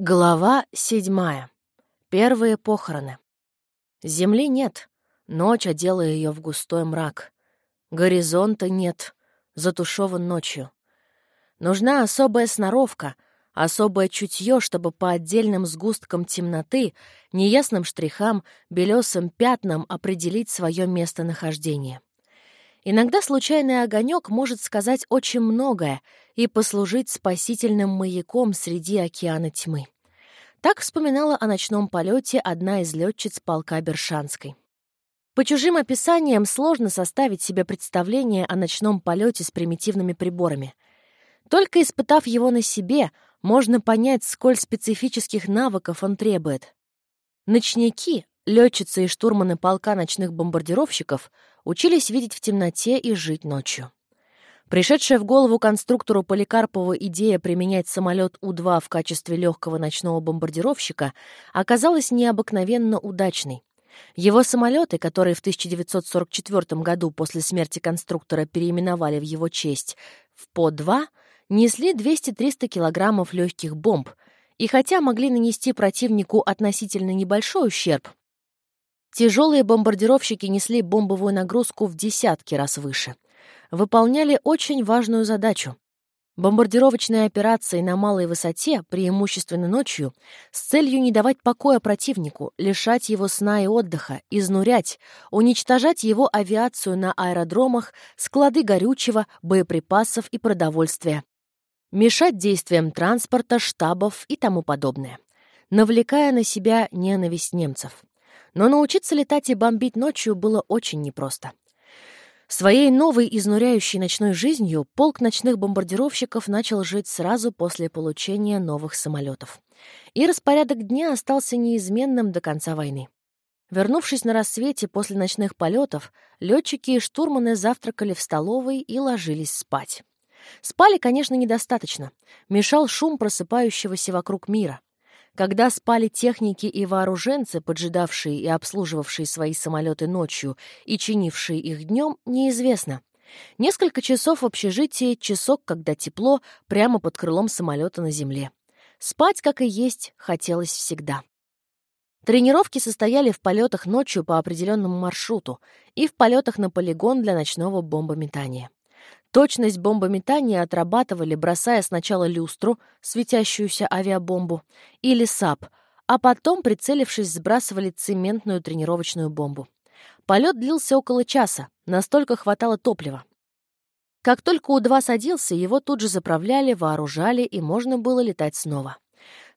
Глава седьмая. Первые похороны. Земли нет, ночь одела ее в густой мрак. Горизонта нет, затушеван ночью. Нужна особая сноровка, особое чутье, чтобы по отдельным сгусткам темноты, неясным штрихам, белесым пятнам определить свое местонахождение. Иногда случайный огонек может сказать очень многое и послужить спасительным маяком среди океана тьмы. Так вспоминала о ночном полете одна из летчиц полка Бершанской. По чужим описаниям сложно составить себе представление о ночном полете с примитивными приборами. Только испытав его на себе, можно понять, сколь специфических навыков он требует. Ночники, летчицы и штурманы полка ночных бомбардировщиков, учились видеть в темноте и жить ночью. Пришедшая в голову конструктору Поликарпову идея применять самолет У-2 в качестве легкого ночного бомбардировщика оказалась необыкновенно удачной. Его самолеты, которые в 1944 году после смерти конструктора переименовали в его честь в По-2, несли 200-300 килограммов легких бомб, и хотя могли нанести противнику относительно небольшой ущерб, тяжелые бомбардировщики несли бомбовую нагрузку в десятки раз выше выполняли очень важную задачу. Бомбардировочные операции на малой высоте, преимущественно ночью, с целью не давать покоя противнику, лишать его сна и отдыха, изнурять, уничтожать его авиацию на аэродромах, склады горючего, боеприпасов и продовольствия, мешать действиям транспорта, штабов и тому подобное, навлекая на себя ненависть немцев. Но научиться летать и бомбить ночью было очень непросто. Своей новой изнуряющей ночной жизнью полк ночных бомбардировщиков начал жить сразу после получения новых самолетов. И распорядок дня остался неизменным до конца войны. Вернувшись на рассвете после ночных полетов, летчики и штурманы завтракали в столовой и ложились спать. Спали, конечно, недостаточно. Мешал шум просыпающегося вокруг мира. Когда спали техники и вооруженцы, поджидавшие и обслуживавшие свои самолеты ночью и чинившие их днем, неизвестно. Несколько часов в общежитии, часок, когда тепло, прямо под крылом самолета на земле. Спать, как и есть, хотелось всегда. Тренировки состояли в полетах ночью по определенному маршруту и в полетах на полигон для ночного бомбометания. Точность бомбометания отрабатывали, бросая сначала люстру, светящуюся авиабомбу, или САБ, а потом, прицелившись, сбрасывали цементную тренировочную бомбу. Полет длился около часа, настолько хватало топлива. Как только У-2 садился, его тут же заправляли, вооружали, и можно было летать снова.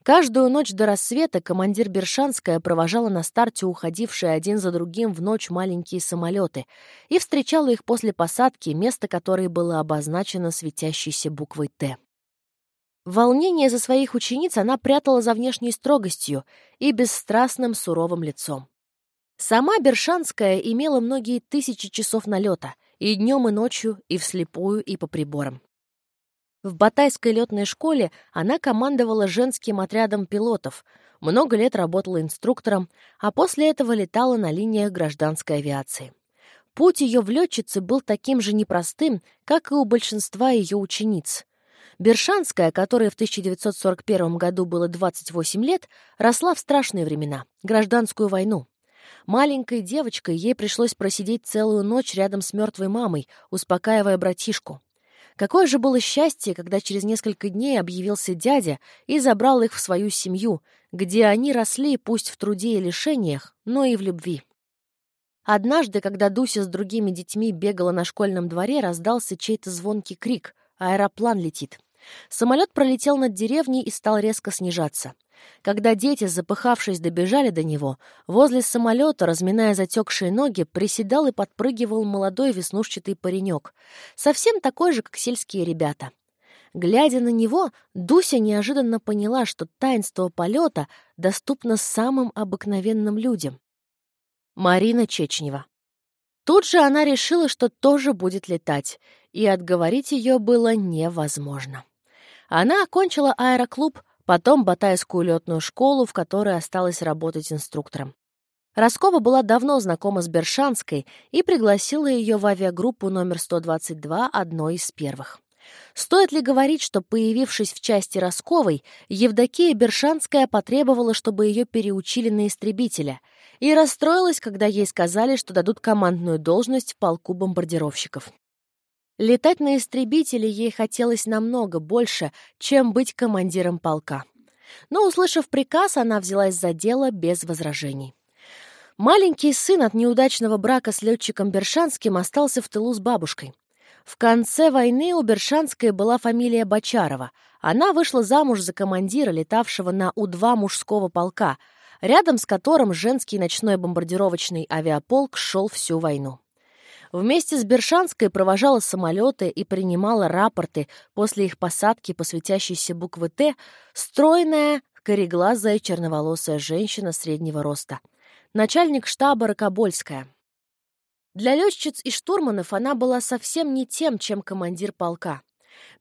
Каждую ночь до рассвета командир Бершанская провожала на старте уходившие один за другим в ночь маленькие самолеты и встречала их после посадки, место которой было обозначено светящейся буквой «Т». Волнение за своих учениц она прятала за внешней строгостью и бесстрастным суровым лицом. Сама Бершанская имела многие тысячи часов налета, и днем, и ночью, и вслепую, и по приборам. В Батайской летной школе она командовала женским отрядом пилотов, много лет работала инструктором, а после этого летала на линиях гражданской авиации. Путь ее в летчице был таким же непростым, как и у большинства ее учениц. Бершанская, которой в 1941 году было 28 лет, росла в страшные времена — гражданскую войну. Маленькой девочкой ей пришлось просидеть целую ночь рядом с мертвой мамой, успокаивая братишку. Какое же было счастье, когда через несколько дней объявился дядя и забрал их в свою семью, где они росли пусть в труде и лишениях, но и в любви. Однажды, когда Дуся с другими детьми бегала на школьном дворе, раздался чей-то звонкий крик «Аэроплан летит!». Самолет пролетел над деревней и стал резко снижаться. Когда дети, запыхавшись, добежали до него, возле самолета, разминая затекшие ноги, приседал и подпрыгивал молодой веснушчатый паренек, совсем такой же, как сельские ребята. Глядя на него, Дуся неожиданно поняла, что таинство полета доступно самым обыкновенным людям. Марина Чечнева. Тут же она решила, что тоже будет летать, и отговорить ее было невозможно. Она окончила аэроклуб, потом Батайскую летную школу, в которой осталась работать инструктором. Роскова была давно знакома с Бершанской и пригласила ее в авиагруппу номер 122 одной из первых. Стоит ли говорить, что, появившись в части Росковой, Евдокия Бершанская потребовала, чтобы ее переучили на истребителя, и расстроилась, когда ей сказали, что дадут командную должность в полку бомбардировщиков. Летать на истребителе ей хотелось намного больше, чем быть командиром полка. Но, услышав приказ, она взялась за дело без возражений. Маленький сын от неудачного брака с летчиком Бершанским остался в тылу с бабушкой. В конце войны у Бершанской была фамилия Бочарова. Она вышла замуж за командира, летавшего на У-2 мужского полка, рядом с которым женский ночной бомбардировочный авиаполк шел всю войну. Вместе с Бершанской провожала самолеты и принимала рапорты после их посадки по светящейся буквы «Т» стройная, кореглазая черноволосая женщина среднего роста. Начальник штаба Рокобольская. Для летчиц и штурманов она была совсем не тем, чем командир полка.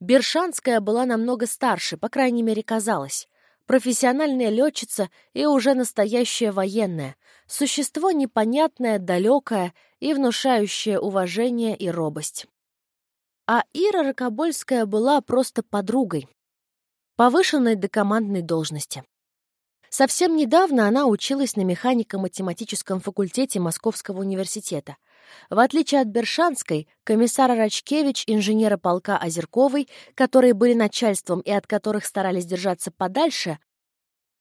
Бершанская была намного старше, по крайней мере, казалось. Профессиональная летчица и уже настоящая военная. Существо непонятное, далекое и внушающее уважение и робость. А Ира Рокобольская была просто подругой, повышенной до командной должности. Совсем недавно она училась на механико-математическом факультете Московского университета. В отличие от Бершанской, комиссара Рачкевич, инженера полка Озерковой, которые были начальством и от которых старались держаться подальше,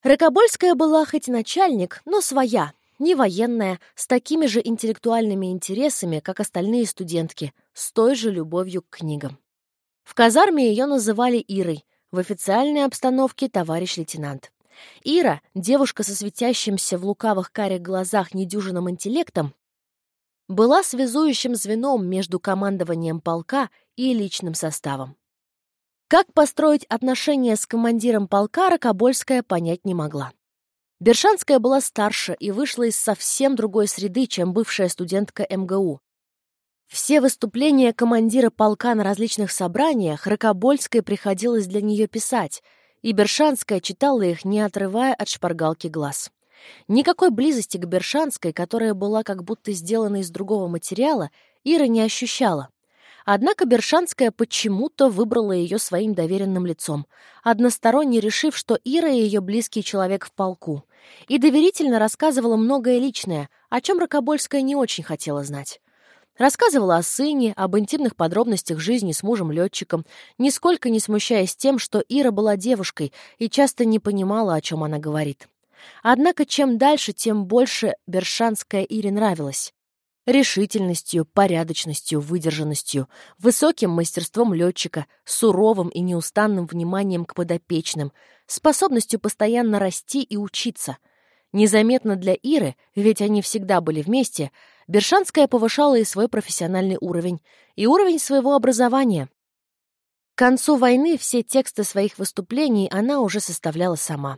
Рокобольская была хоть начальник, но своя, не военная, с такими же интеллектуальными интересами, как остальные студентки, с той же любовью к книгам. В казарме ее называли Ирой, в официальной обстановке товарищ лейтенант. Ира, девушка со светящимся в лукавых карих глазах недюжинным интеллектом, была связующим звеном между командованием полка и личным составом. Как построить отношения с командиром полка, Рокобольская понять не могла. Бершанская была старше и вышла из совсем другой среды, чем бывшая студентка МГУ. Все выступления командира полка на различных собраниях Рокобольской приходилось для нее писать, и Бершанская читала их, не отрывая от шпаргалки глаз. Никакой близости к Бершанской, которая была как будто сделана из другого материала, Ира не ощущала. Однако Бершанская почему-то выбрала ее своим доверенным лицом, односторонне решив, что Ира ее близкий человек в полку, и доверительно рассказывала многое личное, о чем Рокобольская не очень хотела знать. Рассказывала о сыне, об интимных подробностях жизни с мужем-летчиком, нисколько не смущаясь тем, что Ира была девушкой и часто не понимала, о чем она говорит. Однако чем дальше, тем больше Бершанская Ире нравилась. Решительностью, порядочностью, выдержанностью, высоким мастерством летчика, суровым и неустанным вниманием к подопечным, способностью постоянно расти и учиться. Незаметно для Иры, ведь они всегда были вместе, Бершанская повышала и свой профессиональный уровень, и уровень своего образования. К концу войны все тексты своих выступлений она уже составляла сама.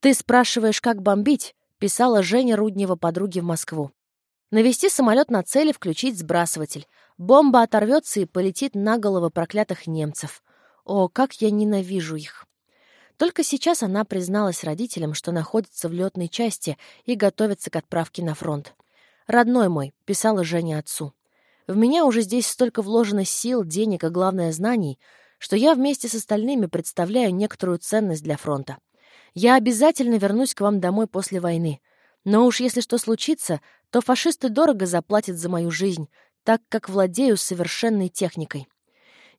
«Ты спрашиваешь, как бомбить?» — писала Женя Руднева подруге в Москву. «Навести самолет на цели, включить сбрасыватель. Бомба оторвется и полетит на головы проклятых немцев. О, как я ненавижу их!» Только сейчас она призналась родителям, что находится в летной части и готовится к отправке на фронт. «Родной мой», — писала Женя отцу, — «в меня уже здесь столько вложено сил, денег и, главное, знаний, что я вместе с остальными представляю некоторую ценность для фронта. Я обязательно вернусь к вам домой после войны. Но уж если что случится, то фашисты дорого заплатят за мою жизнь, так как владею совершенной техникой.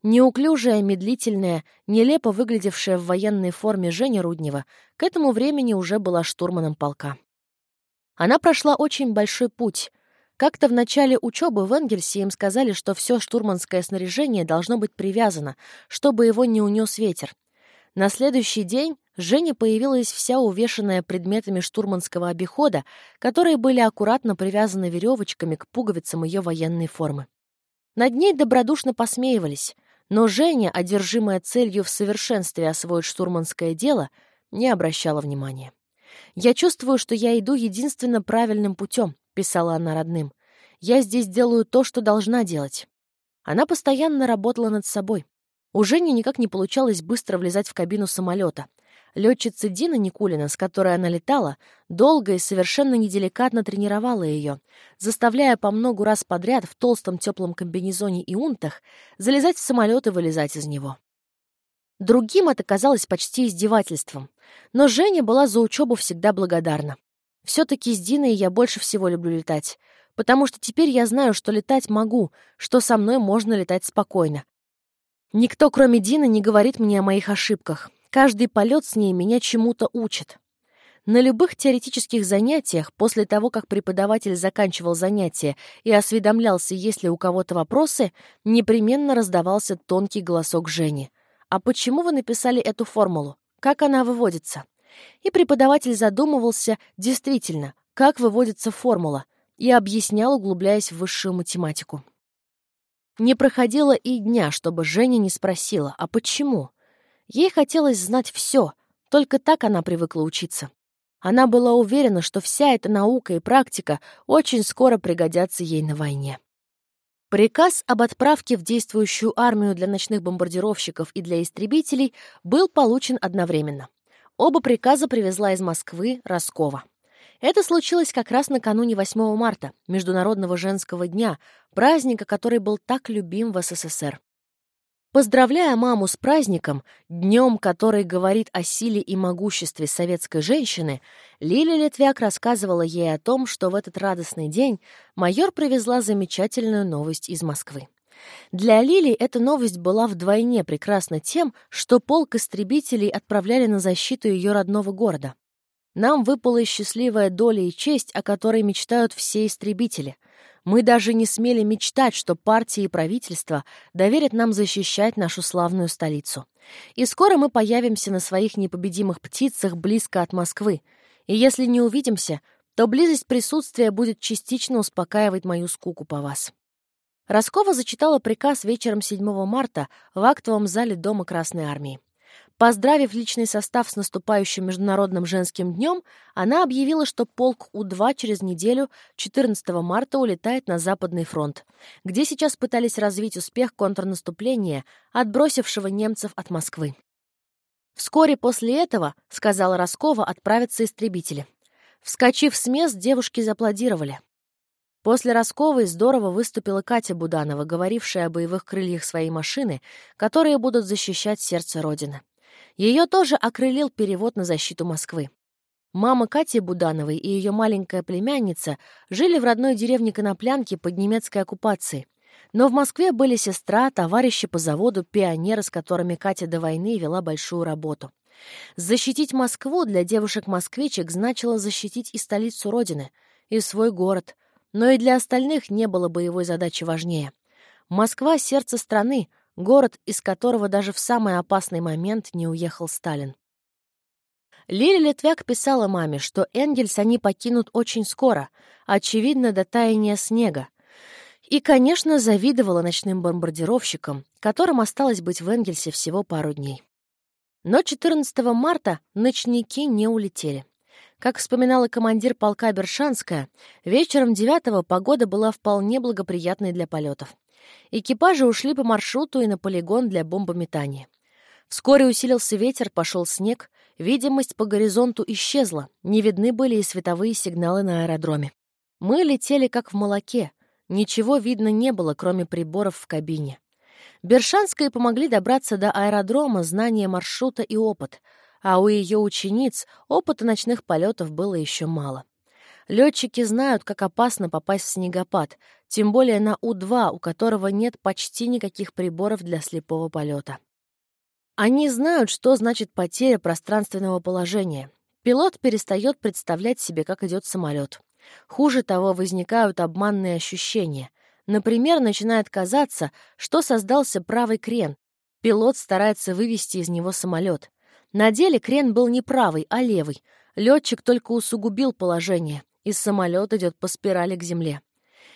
Неуклюжая, медлительная, нелепо выглядевшая в военной форме Женя Руднева к этому времени уже была штурманом полка. Она прошла очень большой путь. Как-то в начале учебы в Энгельсе им сказали, что все штурманское снаряжение должно быть привязано, чтобы его не унес ветер. На следующий день Женя появилась вся увешанная предметами штурманского обихода, которые были аккуратно привязаны веревочками к пуговицам ее военной формы. Над ней добродушно посмеивались, но Женя, одержимая целью в совершенстве освоить штурманское дело, не обращала внимания. «Я чувствую, что я иду единственно правильным путем», — писала она родным. «Я здесь делаю то, что должна делать». Она постоянно работала над собой. У Жени никак не получалось быстро влезать в кабину самолета. Летчица Дина Никулина, с которой она летала, долго и совершенно неделикатно тренировала ее, заставляя по многу раз подряд в толстом теплом комбинезоне и унтах залезать в самолет и вылезать из него. Другим это казалось почти издевательством, но Женя была за учебу всегда благодарна. Все-таки с Диной я больше всего люблю летать, потому что теперь я знаю, что летать могу, что со мной можно летать спокойно. Никто, кроме Дины, не говорит мне о моих ошибках, Каждый полет с ней меня чему-то учит. На любых теоретических занятиях, после того, как преподаватель заканчивал занятие и осведомлялся, есть ли у кого-то вопросы, непременно раздавался тонкий голосок Жени. «А почему вы написали эту формулу? Как она выводится?» И преподаватель задумывался, действительно, как выводится формула, и объяснял, углубляясь в высшую математику. Не проходило и дня, чтобы Женя не спросила, а почему? Ей хотелось знать все, только так она привыкла учиться. Она была уверена, что вся эта наука и практика очень скоро пригодятся ей на войне. Приказ об отправке в действующую армию для ночных бомбардировщиков и для истребителей был получен одновременно. Оба приказа привезла из Москвы Роскова. Это случилось как раз накануне 8 марта, Международного женского дня, праздника, который был так любим в СССР. Поздравляя маму с праздником, днем, который говорит о силе и могуществе советской женщины, Лиля Литвяк рассказывала ей о том, что в этот радостный день майор привезла замечательную новость из Москвы. Для Лили эта новость была вдвойне прекрасна тем, что полк истребителей отправляли на защиту ее родного города. Нам выпала счастливая доля и честь, о которой мечтают все истребители — мы даже не смели мечтать, что партии и правительство доверят нам защищать нашу славную столицу. И скоро мы появимся на своих непобедимых птицах близко от Москвы. И если не увидимся, то близость присутствия будет частично успокаивать мою скуку по вас. Роскова зачитала приказ вечером 7 марта в актовом зале Дома Красной Армии. Поздравив личный состав с наступающим Международным женским днем, она объявила, что полк У-2 через неделю, 14 марта, улетает на Западный фронт, где сейчас пытались развить успех контрнаступления, отбросившего немцев от Москвы. Вскоре после этого, сказала Роскова, отправятся истребители. Вскочив с мест, девушки зааплодировали. После Росковой здорово выступила Катя Буданова, говорившая о боевых крыльях своей машины, которые будут защищать сердце Родины. Ее тоже окрылил перевод на защиту Москвы. Мама Кати Будановой и ее маленькая племянница жили в родной деревне Коноплянки под немецкой оккупацией. Но в Москве были сестра, товарищи по заводу, пионеры, с которыми Катя до войны вела большую работу. Защитить Москву для девушек-москвичек значило защитить и столицу Родины, и свой город. Но и для остальных не было боевой задачи важнее. Москва — сердце страны, город, из которого даже в самый опасный момент не уехал Сталин. Лили Литвяк писала маме, что Энгельс они покинут очень скоро, очевидно, до таяния снега. И, конечно, завидовала ночным бомбардировщикам, которым осталось быть в Энгельсе всего пару дней. Но 14 марта ночники не улетели. Как вспоминала командир полка Бершанская, вечером 9 погода была вполне благоприятной для полетов. Экипажи ушли по маршруту и на полигон для бомбометания. Вскоре усилился ветер, пошел снег, видимость по горизонту исчезла, не видны были и световые сигналы на аэродроме. Мы летели как в молоке, ничего видно не было, кроме приборов в кабине. Бершанской помогли добраться до аэродрома знание маршрута и опыт, а у ее учениц опыта ночных полетов было еще мало. Летчики знают, как опасно попасть в снегопад, тем более на У-2, у которого нет почти никаких приборов для слепого полета. Они знают, что значит потеря пространственного положения. Пилот перестает представлять себе, как идет самолет. Хуже того, возникают обманные ощущения. Например, начинает казаться, что создался правый крен. Пилот старается вывести из него самолет. На деле крен был не правый, а левый. Летчик только усугубил положение и самолет идет по спирали к земле.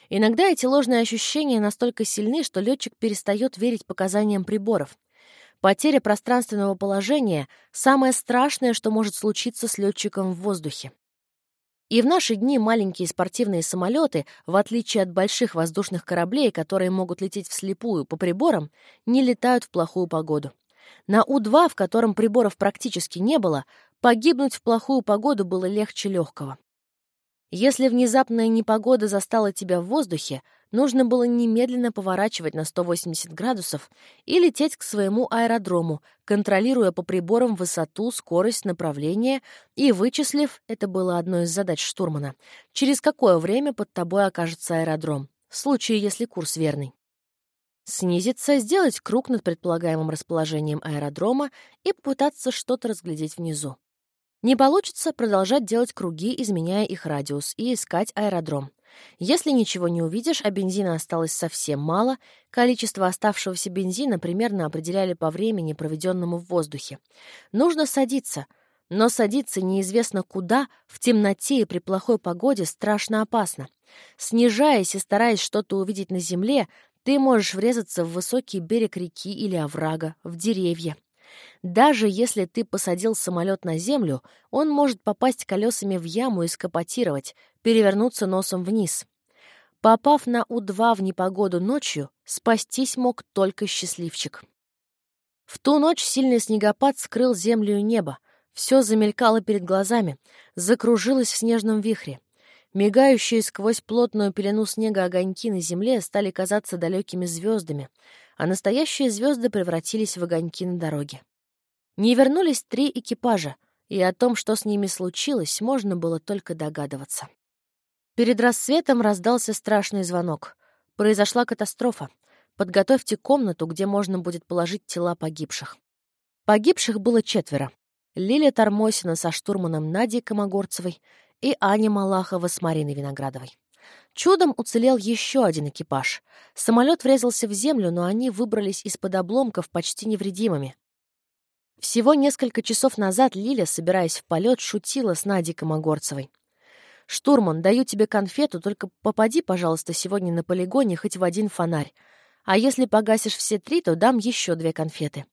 Иногда эти ложные ощущения настолько сильны, что летчик перестает верить показаниям приборов. Потеря пространственного положения — самое страшное, что может случиться с летчиком в воздухе. И в наши дни маленькие спортивные самолеты, в отличие от больших воздушных кораблей, которые могут лететь вслепую по приборам, не летают в плохую погоду. На У-2, в котором приборов практически не было, погибнуть в плохую погоду было легче легкого. Если внезапная непогода застала тебя в воздухе, нужно было немедленно поворачивать на 180 градусов и лететь к своему аэродрому, контролируя по приборам высоту, скорость, направление и вычислив, это было одной из задач штурмана, через какое время под тобой окажется аэродром, в случае, если курс верный. Снизиться, сделать круг над предполагаемым расположением аэродрома и попытаться что-то разглядеть внизу. Не получится продолжать делать круги, изменяя их радиус, и искать аэродром. Если ничего не увидишь, а бензина осталось совсем мало, количество оставшегося бензина примерно определяли по времени, проведенному в воздухе. Нужно садиться. Но садиться неизвестно куда, в темноте и при плохой погоде страшно опасно. Снижаясь и стараясь что-то увидеть на земле, ты можешь врезаться в высокий берег реки или оврага, в деревья. Даже если ты посадил самолет на землю, он может попасть колесами в яму и скопотировать, перевернуться носом вниз. Попав на У-2 в непогоду ночью, спастись мог только счастливчик. В ту ночь сильный снегопад скрыл землю и небо. Все замелькало перед глазами, закружилось в снежном вихре. Мигающие сквозь плотную пелену снега огоньки на земле стали казаться далекими звездами, а настоящие звезды превратились в огоньки на дороге. Не вернулись три экипажа, и о том, что с ними случилось, можно было только догадываться. Перед рассветом раздался страшный звонок. Произошла катастрофа. Подготовьте комнату, где можно будет положить тела погибших. Погибших было четверо. Лилия Тормосина со штурманом Надей Комогорцевой и Аня Малахова с Мариной Виноградовой. Чудом уцелел еще один экипаж. Самолет врезался в землю, но они выбрались из-под обломков почти невредимыми. Всего несколько часов назад Лиля, собираясь в полет, шутила с Надей Комогорцевой. «Штурман, даю тебе конфету, только попади, пожалуйста, сегодня на полигоне хоть в один фонарь. А если погасишь все три, то дам еще две конфеты».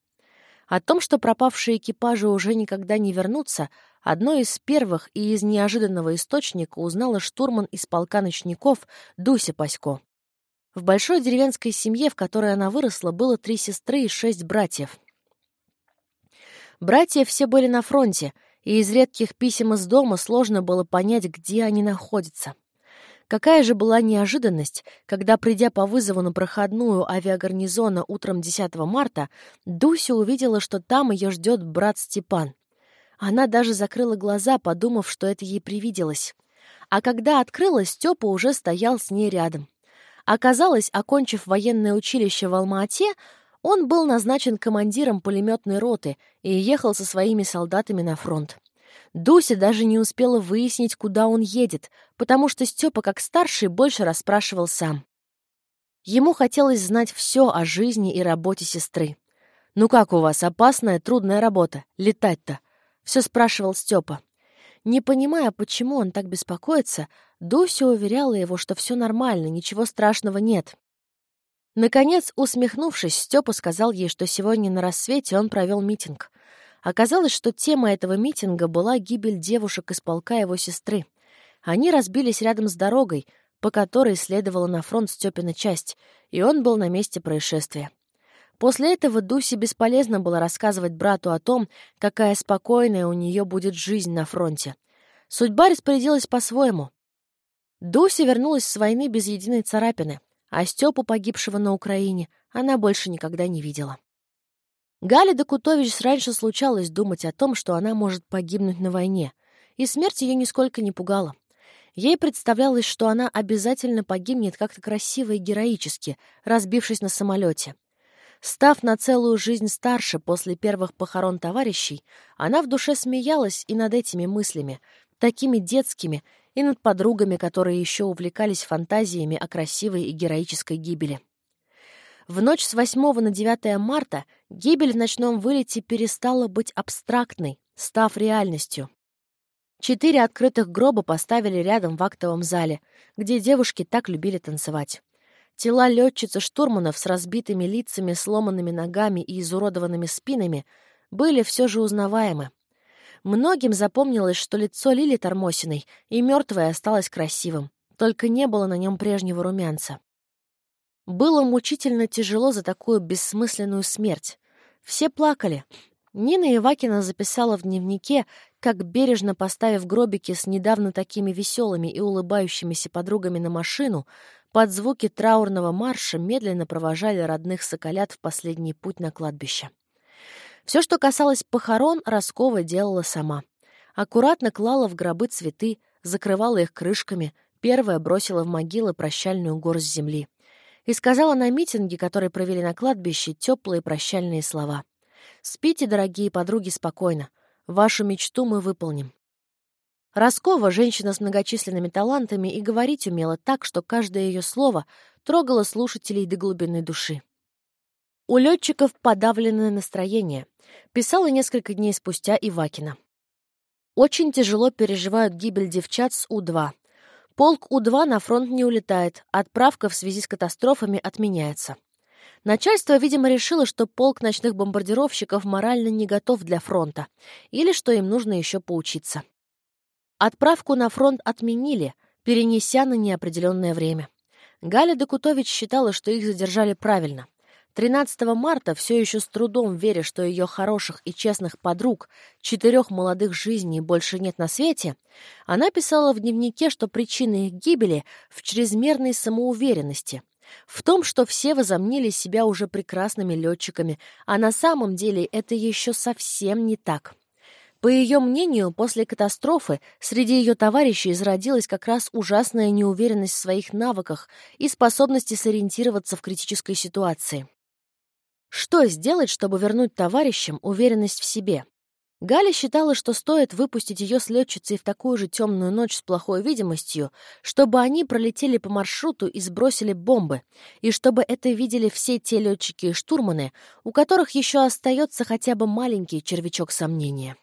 О том, что пропавшие экипажи уже никогда не вернутся, одной из первых и из неожиданного источника узнала штурман из полка ночников Дуся Пасько. В большой деревенской семье, в которой она выросла, было три сестры и шесть братьев. Братья все были на фронте, и из редких писем из дома сложно было понять, где они находятся. Какая же была неожиданность, когда, придя по вызову на проходную авиагарнизона утром 10 марта, Дуся увидела, что там ее ждет брат Степан. Она даже закрыла глаза, подумав, что это ей привиделось. А когда открыла, Степа уже стоял с ней рядом. Оказалось, окончив военное училище в Алма-Ате, он был назначен командиром пулеметной роты и ехал со своими солдатами на фронт. Дуся даже не успела выяснить, куда он едет, потому что Степа, как старший, больше расспрашивал сам. Ему хотелось знать все о жизни и работе сестры. «Ну как у вас, опасная, трудная работа? Летать-то?» — все спрашивал Степа. Не понимая, почему он так беспокоится, Дуся уверяла его, что все нормально, ничего страшного нет. Наконец, усмехнувшись, Степа сказал ей, что сегодня на рассвете он провел митинг — Оказалось, что тема этого митинга была гибель девушек из полка его сестры. Они разбились рядом с дорогой, по которой следовала на фронт Степина часть, и он был на месте происшествия. После этого Дусе бесполезно было рассказывать брату о том, какая спокойная у нее будет жизнь на фронте. Судьба распорядилась по-своему. Дуся вернулась с войны без единой царапины, а Степу, погибшего на Украине, она больше никогда не видела. Галя Докутович раньше случалось думать о том, что она может погибнуть на войне, и смерть ее нисколько не пугала. Ей представлялось, что она обязательно погибнет как-то красиво и героически, разбившись на самолете. Став на целую жизнь старше после первых похорон товарищей, она в душе смеялась и над этими мыслями, такими детскими, и над подругами, которые еще увлекались фантазиями о красивой и героической гибели. В ночь с 8 на 9 марта гибель в ночном вылете перестала быть абстрактной, став реальностью. Четыре открытых гроба поставили рядом в актовом зале, где девушки так любили танцевать. Тела летчицы штурманов с разбитыми лицами, сломанными ногами и изуродованными спинами были все же узнаваемы. Многим запомнилось, что лицо Лили Тормосиной и мертвое осталось красивым, только не было на нем прежнего румянца. Было мучительно тяжело за такую бессмысленную смерть. Все плакали. Нина Ивакина записала в дневнике, как, бережно поставив гробики с недавно такими веселыми и улыбающимися подругами на машину, под звуки траурного марша медленно провожали родных соколят в последний путь на кладбище. Все, что касалось похорон, Роскова делала сама. Аккуратно клала в гробы цветы, закрывала их крышками, первая бросила в могилы прощальную горсть земли. И сказала на митинге, который провели на кладбище, теплые прощальные слова. «Спите, дорогие подруги, спокойно. Вашу мечту мы выполним». Роскова — женщина с многочисленными талантами и говорить умела так, что каждое ее слово трогало слушателей до глубины души. У летчиков подавленное настроение. Писала несколько дней спустя Ивакина. Очень тяжело переживают гибель девчат с У-2. Полк У-2 на фронт не улетает, отправка в связи с катастрофами отменяется. Начальство, видимо, решило, что полк ночных бомбардировщиков морально не готов для фронта, или что им нужно еще поучиться. Отправку на фронт отменили, перенеся на неопределенное время. Галя Докутович считала, что их задержали правильно. 13 марта, все еще с трудом веря, что ее хороших и честных подруг, четырех молодых жизней больше нет на свете, она писала в дневнике, что причина их гибели в чрезмерной самоуверенности, в том, что все возомнили себя уже прекрасными летчиками, а на самом деле это еще совсем не так. По ее мнению, после катастрофы среди ее товарищей зародилась как раз ужасная неуверенность в своих навыках и способности сориентироваться в критической ситуации. Что сделать, чтобы вернуть товарищам уверенность в себе? Галя считала, что стоит выпустить ее с летчицей в такую же темную ночь с плохой видимостью, чтобы они пролетели по маршруту и сбросили бомбы, и чтобы это видели все те летчики и штурманы, у которых еще остается хотя бы маленький червячок сомнения.